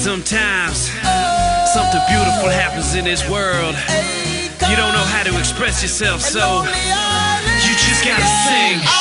Sometimes something beautiful happens in this world. You don't know how to express yourself, so you just gotta sing.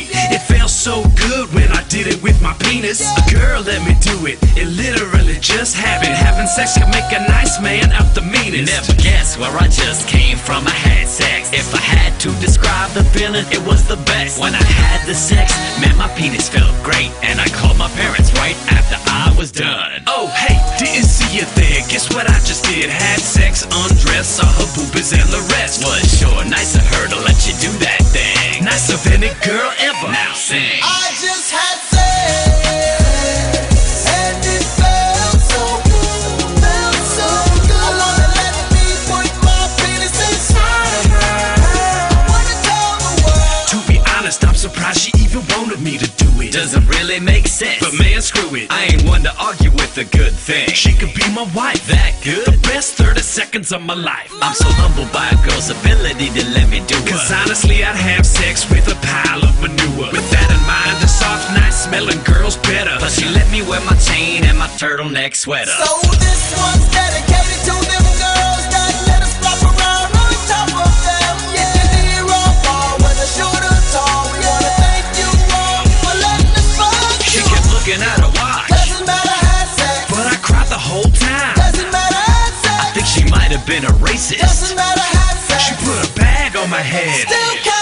It felt so good when I did it with my penis. A girl let me do it. It literally just happened. Having sex can make a nice man out the meanest. Never guess where I just came from. I had sex. If I had to describe the feeling, it was the best. When I had the sex, man, my penis felt great. And I called my parents right after I was done. Oh, hey, didn't see you there. Guess what I just did? Had sex, undressed, saw her boobies and the rest. Was sure nice of her to let you do that of any girl ever. Now sing. I just had wanted me to do it. Doesn't really make sense. But man, screw it. I ain't one to argue with a good thing. She could be my wife. that good? The best 30 seconds of my life. I'm so humbled by a girl's ability to let me do it. Cause honestly, I'd have sex with a pile of manure. With that in mind, a soft, nice smelling girl's better. But she let me wear my chain and my turtleneck sweater. So this one's dedicated racist. Doesn't matter had sex. She put a bag on my head. Still